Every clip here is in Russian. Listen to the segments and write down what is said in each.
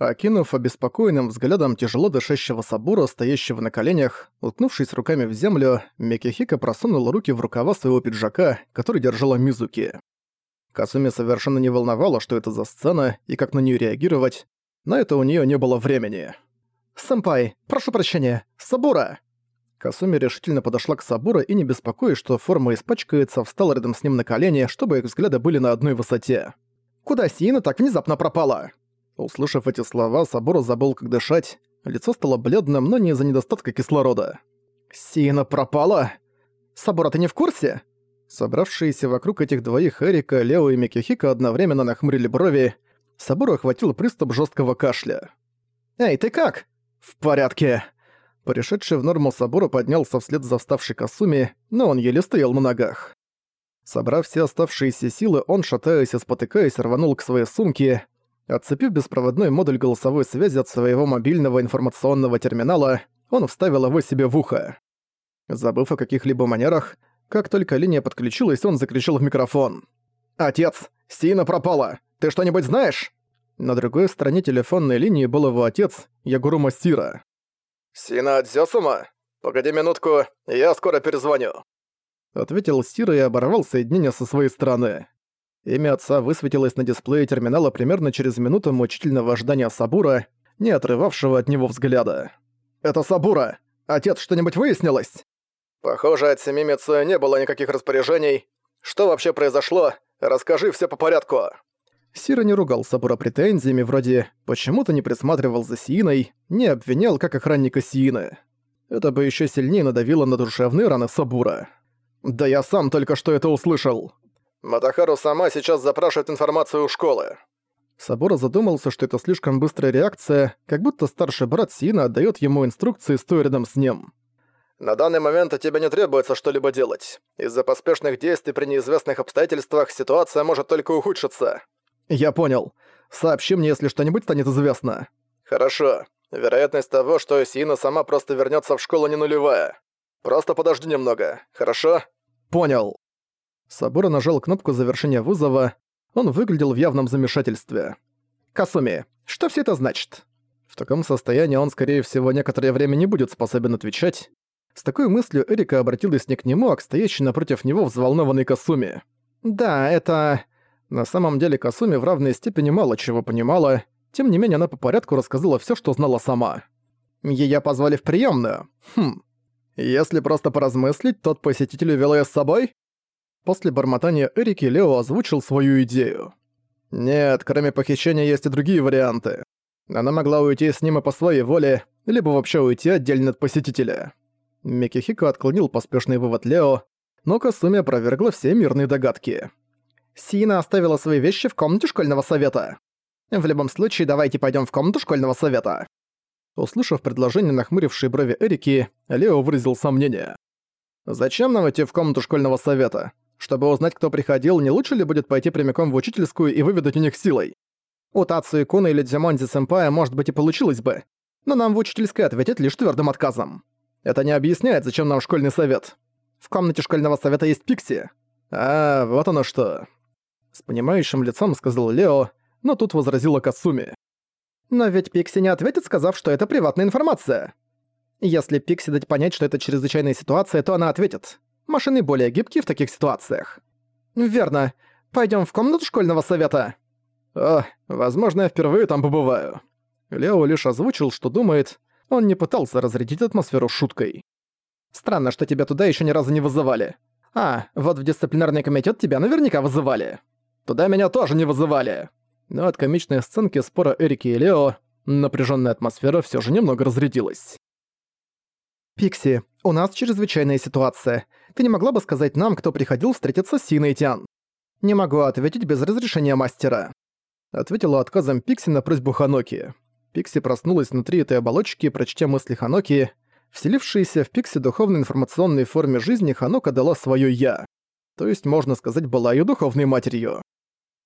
Окинув обеспокоенным взглядом тяжело дышащего Сабура, стоящего на коленях, уткнувшись руками в землю, Микихика просунул руки в рукава своего пиджака, который держала Мизуки. Касуми совершенно не волновало, что это за сцена и как на нее реагировать, на это у нее не было времени. «Сэмпай, прошу прощения, Сабура!» Касуми решительно подошла к Сабура и, не беспокоясь, что форма испачкается, встала рядом с ним на колени, чтобы их взгляды были на одной высоте. «Куда Сиина так внезапно пропала?» Услышав эти слова, Сабура забыл, как дышать. Лицо стало бледным, но не из-за недостатка кислорода. «Сиена пропала? Сабура, ты не в курсе?» Собравшиеся вокруг этих двоих Эрика, Лео и Микихика одновременно нахмурили брови. Сабуру охватил приступ жесткого кашля. «Эй, ты как?» «В порядке». Пришедший в норму Сабура поднялся вслед за вставшей Касуми, но он еле стоял на ногах. Собрав все оставшиеся силы, он, шатаясь и спотыкаясь, рванул к своей сумке. Отцепив беспроводной модуль голосовой связи от своего мобильного информационного терминала, он вставил его себе в ухо. Забыв о каких-либо манерах, как только линия подключилась, он закричал в микрофон. «Отец! Сина пропала! Ты что-нибудь знаешь?» На другой стороне телефонной линии был его отец, Ягурума Сира. «Сина Адзёсума? Погоди минутку, я скоро перезвоню», — ответил Сира и оборвал соединение со своей стороны. Имя отца высветилось на дисплее терминала примерно через минуту мучительного ожидания Сабура, не отрывавшего от него взгляда. «Это Сабура! Отец, что-нибудь выяснилось?» «Похоже, от Семимицы не было никаких распоряжений. Что вообще произошло? Расскажи все по порядку!» Сира не ругал Сабура претензиями вроде «почему то не присматривал за Сииной», не обвинял как охранника Сиины. Это бы еще сильнее надавило на душевные раны Сабура. «Да я сам только что это услышал!» Матахару сама сейчас запрашивает информацию у школы. Сабура задумался, что это слишком быстрая реакция, как будто старший брат Сина отдает ему инструкции, стоя рядом с ним. «На данный момент от тебя не требуется что-либо делать. Из-за поспешных действий при неизвестных обстоятельствах ситуация может только ухудшиться». «Я понял. Сообщи мне, если что-нибудь станет известно». «Хорошо. Вероятность того, что Сина сама просто вернется в школу, не нулевая. Просто подожди немного, хорошо?» «Понял». Сабура нажал кнопку завершения вызова. Он выглядел в явном замешательстве. «Касуми, что все это значит?» В таком состоянии он, скорее всего, некоторое время не будет способен отвечать. С такой мыслью Эрика обратилась не к нему, а к стоящей напротив него взволнованной Касуми. «Да, это...» На самом деле Касуми в равной степени мало чего понимала, тем не менее она по порядку рассказала все, что знала сама. Её позвали в приемную. Хм. Если просто поразмыслить, тот посетитель увел её с собой? После бормотания Эрики Лео озвучил свою идею. Нет, кроме похищения есть и другие варианты. Она могла уйти с ним и по своей воле, либо вообще уйти отдельно от посетителя. Микихико отклонил поспешный вывод Лео, но Касуми опровергла все мирные догадки. Сина оставила свои вещи в комнате школьного совета. В любом случае, давайте пойдем в комнату школьного совета. Услышав предложение нахмурившей брови Эрики, Лео выразил сомнение. «Зачем нам идти в комнату школьного совета? Чтобы узнать, кто приходил, не лучше ли будет пойти прямиком в учительскую и выведать у них силой? У Тацу Куна или Дзимонзи Сэмпая, может быть, и получилось бы, но нам в учительской ответят лишь твердым отказом. Это не объясняет, зачем нам школьный совет. В комнате школьного совета есть Пикси. А, вот оно что. С понимающим лицом сказал Лео, но тут возразила Касуми. Но ведь Пикси не ответит, сказав, что это приватная информация. Если Пикси дать понять, что это чрезвычайная ситуация, то она ответит. Машины более гибкие в таких ситуациях. Верно. Пойдем в комнату школьного совета. О, возможно, я впервые там побываю. Лео лишь озвучил, что думает. Он не пытался разрядить атмосферу шуткой. Странно, что тебя туда еще ни разу не вызывали. А, вот в дисциплинарный комитет тебя наверняка вызывали. Туда меня тоже не вызывали. Но от комичной сценки спора Эрики и Лео напряженная атмосфера все же немного разрядилась. «Пикси, у нас чрезвычайная ситуация. Ты не могла бы сказать нам, кто приходил встретиться с Синой Тян?» «Не могу ответить без разрешения мастера», — ответила отказом Пикси на просьбу Ханоки. Пикси проснулась внутри этой оболочки, прочтя мысли Ханоки. Вселившаяся в Пикси духовной информационной форме жизни Ханока дала своё «я». То есть, можно сказать, была её духовной матерью.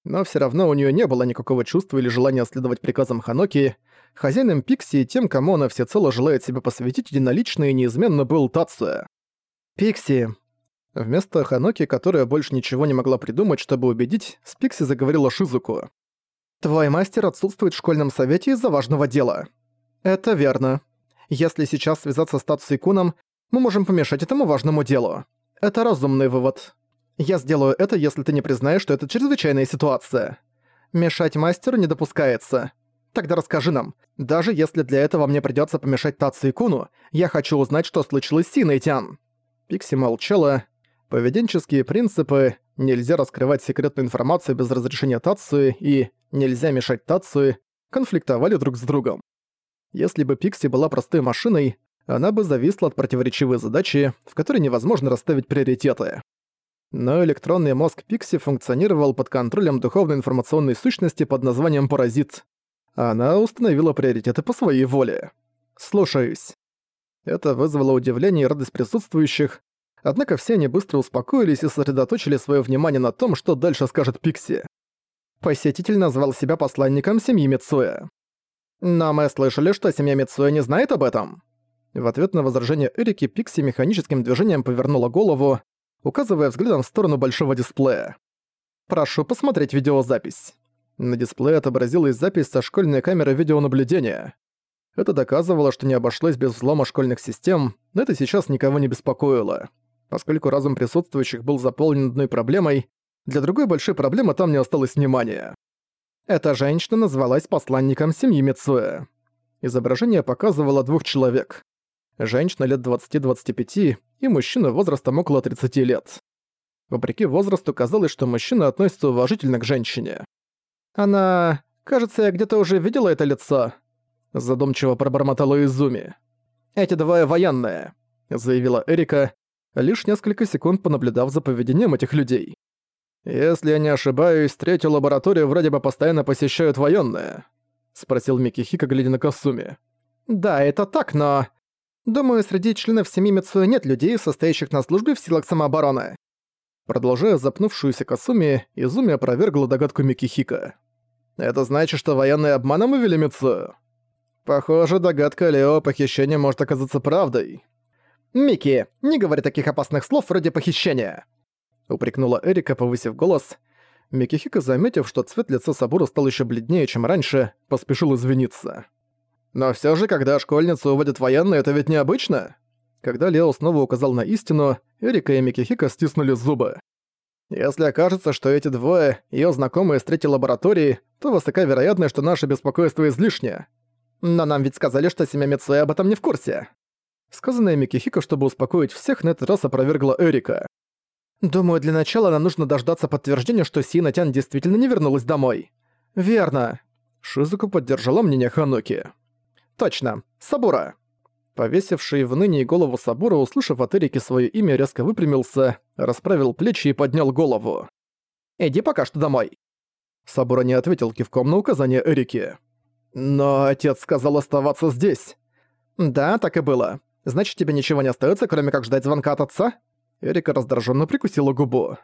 Но всё равно у неё не было никакого чувства или желания следовать приказам Ханоки, Хозяином Пикси и тем, кому она всецело желает себя посвятить единолично и неизменно был Тацуя. «Пикси». Вместо Ханоки, которая больше ничего не могла придумать, чтобы убедить, с Пикси заговорила Шизуку. «Твой мастер отсутствует в школьном совете из-за важного дела». «Это верно. Если сейчас связаться с Тацуй Куном, мы можем помешать этому важному делу. Это разумный вывод. Я сделаю это, если ты не признаешь, что это чрезвычайная ситуация. Мешать мастеру не допускается. Тогда расскажи нам, даже если для этого мне придётся помешать Тацу и Куну, я хочу узнать, что случилось с Синой Тян». Пикси молчала. Поведенческие принципы «нельзя раскрывать секретную информацию без разрешения Тацуи» и «нельзя мешать Тацуи» конфликтовали друг с другом. Если бы Пикси была простой машиной, она бы зависла от противоречивой задачи, в которой невозможно расставить приоритеты. Но электронный мозг Пикси функционировал под контролем духовной информационной сущности под названием «Паразит», она установила приоритеты по своей воле. Слушаюсь. Это вызвало удивление и радость присутствующих, однако все они быстро успокоились и сосредоточили свое внимание на том, что дальше скажет Пикси. Посетитель назвал себя посланником семьи Мицуэ. «Но мы слышали, что семья Мицуэ не знает об этом». В ответ на возражение Эрики Пикси механическим движением повернула голову, указывая взглядом в сторону большого дисплея. «Прошу посмотреть видеозапись». На дисплее отобразилась запись со школьной камеры видеонаблюдения. Это доказывало, что не обошлось без взлома школьных систем, но это сейчас никого не беспокоило. Поскольку разум присутствующих был заполнен одной проблемой, для другой большой проблемы там не осталось внимания. Эта женщина назвалась посланником семьи Мицуэ. Изображение показывало двух человек. Женщина лет 20-25 и мужчина возрастом около 30 лет. Вопреки возрасту казалось, что мужчина относится уважительно к женщине. «Она... Кажется, я где-то уже видела это лицо», — задумчиво пробормотала Изуми. «Эти двое военные», — заявила Эрика, лишь несколько секунд понаблюдав за поведением этих людей. «Если я не ошибаюсь, третью лабораторию вроде бы постоянно посещают военные», — спросил Микки Хика, глядя на Касуми. «Да, это так, но...» «Думаю, среди членов семьи Мицуэ нет людей, состоящих на службе в силах самообороны». Продолжая запнувшуюся Касуми, Изуми опровергла догадку Микки Хика. Это значит, что военные обманом вывели Мицу? Похоже, догадка Лео о похищении может оказаться правдой. «Микки, не говори таких опасных слов вроде похищения!» Упрекнула Эрика, повысив голос. Микихика, заметив, что цвет лица Сабура стал еще бледнее, чем раньше, поспешил извиниться. «Но все же, когда школьницу уводят военные, это ведь необычно?» Когда Лео снова указал на истину, Эрика и Микихика стиснули зубы. Если окажется, что эти двое — её знакомые с третьей лаборатории, то высока вероятность, что наше беспокойство излишне. Но нам ведь сказали, что семья Мицуэ об этом не в курсе. Сказанное Микихико, чтобы успокоить всех, на этот раз опровергла Эрика. «Думаю, для начала нам нужно дождаться подтверждения, что Сина Тян действительно не вернулась домой». «Верно». Шизуку поддержала мнение Хануки. «Точно. Сабура». Повесивший в ныне голову Сабура, услышав от Эрики своё имя, резко выпрямился, расправил плечи и поднял голову. «Иди пока что домой». Сабура не ответил кивком на указание Эрики. «Но отец сказал оставаться здесь». «Да, так и было. Значит, тебе ничего не остается, кроме как ждать звонка от отца?» Эрика раздраженно прикусила губу.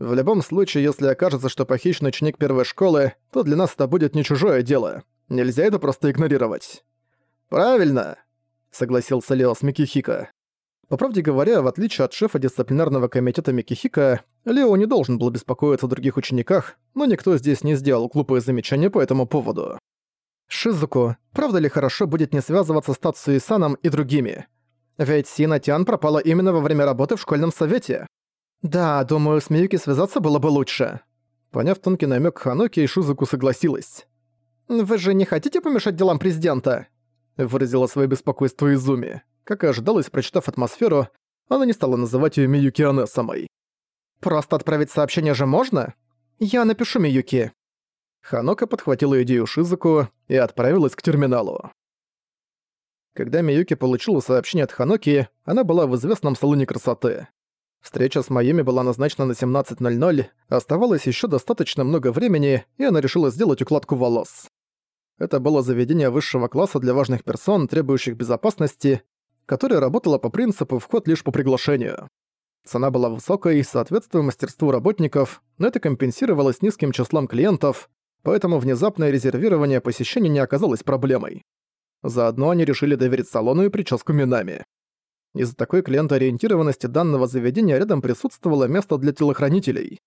«В любом случае, если окажется, что похищен ученик первой школы, то для нас это будет не чужое дело. Нельзя это просто игнорировать». «Правильно», — согласился Лео с Микихика. По правде говоря, в отличие от шефа дисциплинарного комитета Микихика, Лео не должен был беспокоиться о других учениках, но никто здесь не сделал глупые замечания по этому поводу. Шизуку, правда ли хорошо будет не связываться с Тацуи Саном и другими? Ведь Сина Тян пропала именно во время работы в школьном совете. Да, думаю, с Миюки связаться было бы лучше. Поняв тонкий намек Ханоки, Шизуку согласилась. «Вы же не хотите помешать делам президента?» Выразила свое беспокойство Изуми. Как и ожидалось, прочитав атмосферу, она не стала называть её Миюки самой. «Просто отправить сообщение же можно? Я напишу Миюки». Ханока подхватила идею Шизуку и отправилась к терминалу. Когда Миюки получила сообщение от Ханоки, она была в известном салоне красоты. Встреча с Майами была назначена на 17.00, оставалось ещё достаточно много времени, и она решила сделать укладку волос. Это было заведение высшего класса для важных персон, требующих безопасности, которое работало по принципу «вход лишь по приглашению». Цена была высокой, соответствуя мастерству работников, но это компенсировалось низким числом клиентов, поэтому внезапное резервирование посещения не оказалось проблемой. Заодно они решили доверить салону и прическу Минами. Из-за такой клиентоориентированности данного заведения рядом присутствовало место для телохранителей.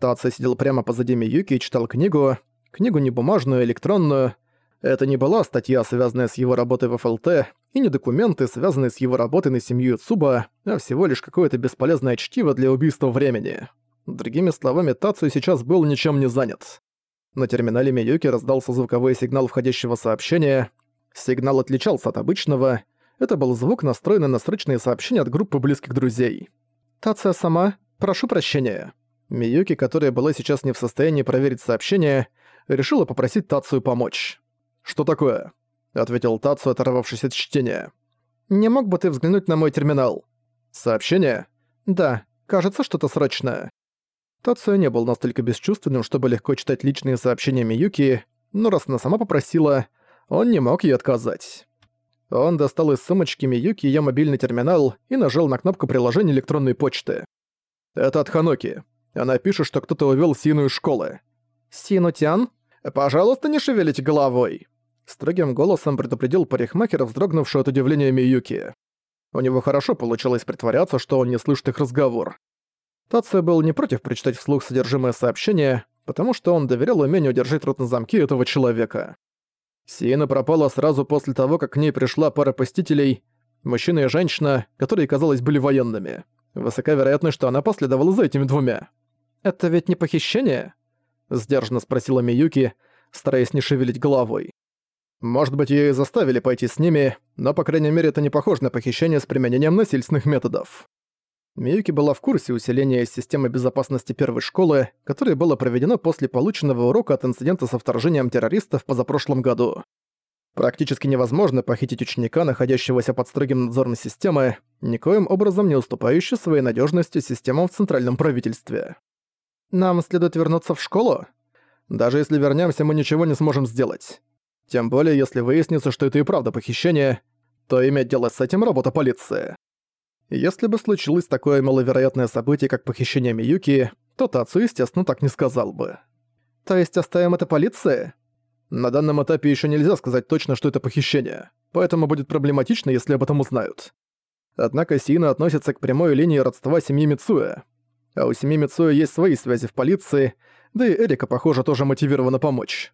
Таца сидел прямо позади Миюки и читал книгу, книгу не бумажную, а электронную. Это не была статья, связанная с его работой в ФЛТ, и не документы, связанные с его работой на семью Цуба, а всего лишь какое-то бесполезное чтиво для убийства времени. Другими словами, Тацию сейчас был ничем не занят. На терминале Миюки раздался звуковой сигнал входящего сообщения. Сигнал отличался от обычного. Это был звук, настроенный на срочные сообщения от группы близких друзей. «Тация сама, прошу прощения». Миюки, которая была сейчас не в состоянии проверить сообщение, решила попросить Тацию помочь. «Что такое?» — ответил Тацию, оторвавшись от чтения. «Не мог бы ты взглянуть на мой терминал?» «Сообщение?» «Да, кажется, что-то срочное». Тацуя не был настолько бесчувственным, чтобы легко читать личные сообщения Миюки, но раз она сама попросила, он не мог ей отказать. Он достал из сумочки Миюки её мобильный терминал и нажал на кнопку приложения электронной почты. «Это от Ханоки. Она пишет, что кто-то увёл Сину из школы». «Сину-тян? Пожалуйста, не шевелите головой!» Строгим голосом предупредил парикмахер, вздрогнувший от удивления Миюки. У него хорошо получилось притворяться, что он не слышит их разговор. Тация был не против прочитать вслух содержимое сообщения, потому что он доверял умению держать рот на замке этого человека. Сиена пропала сразу после того, как к ней пришла пара посетителей, мужчина и женщина, которые, казалось, были военными. Высока вероятность, что она последовала за этими двумя. «Это ведь не похищение?» – сдержанно спросила Миюки, стараясь не шевелить головой. «Может быть, её и заставили пойти с ними, но, по крайней мере, это не похоже на похищение с применением насильственных методов». Миюки была в курсе усиления системы безопасности первой школы, которое было проведено после полученного урока от инцидента со вторжением террористов позапрошлом году. Практически невозможно похитить ученика, находящегося под строгим надзором системы, никоим образом не уступающей своей надежностью системам в центральном правительстве. Нам следует вернуться в школу? Даже если вернемся, мы ничего не сможем сделать. Тем более, если выяснится, что это и правда похищение, то иметь дело с этим работа полиции. Если бы случилось такое маловероятное событие, как похищение Миюки, то Тацу, естественно, так не сказал бы. То есть оставим это полиции? На данном этапе еще нельзя сказать точно, что это похищение, поэтому будет проблематично, если об этом узнают. Однако Сина относится к прямой линии родства семьи Мицуэ. А у семьи Мицуэ есть свои связи в полиции, да и Эрика, похоже, тоже мотивирована помочь.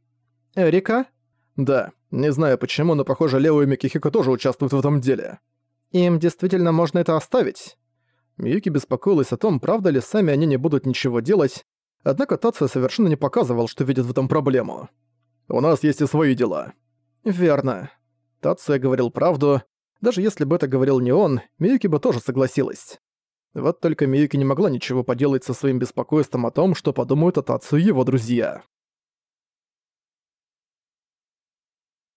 Эрика? Да, не знаю почему, но похоже, Лео и Микихико тоже участвуют в этом деле. Им действительно можно это оставить? Миюки беспокоилась о том, правда ли сами они не будут ничего делать, однако Тация совершенно не показывал, что видит в этом проблему. «У нас есть и свои дела». «Верно». Тация говорил правду. Даже если бы это говорил не он, Миюки бы тоже согласилась. Вот только Миюки не могла ничего поделать со своим беспокойством о том, что подумают о Тацию его друзья.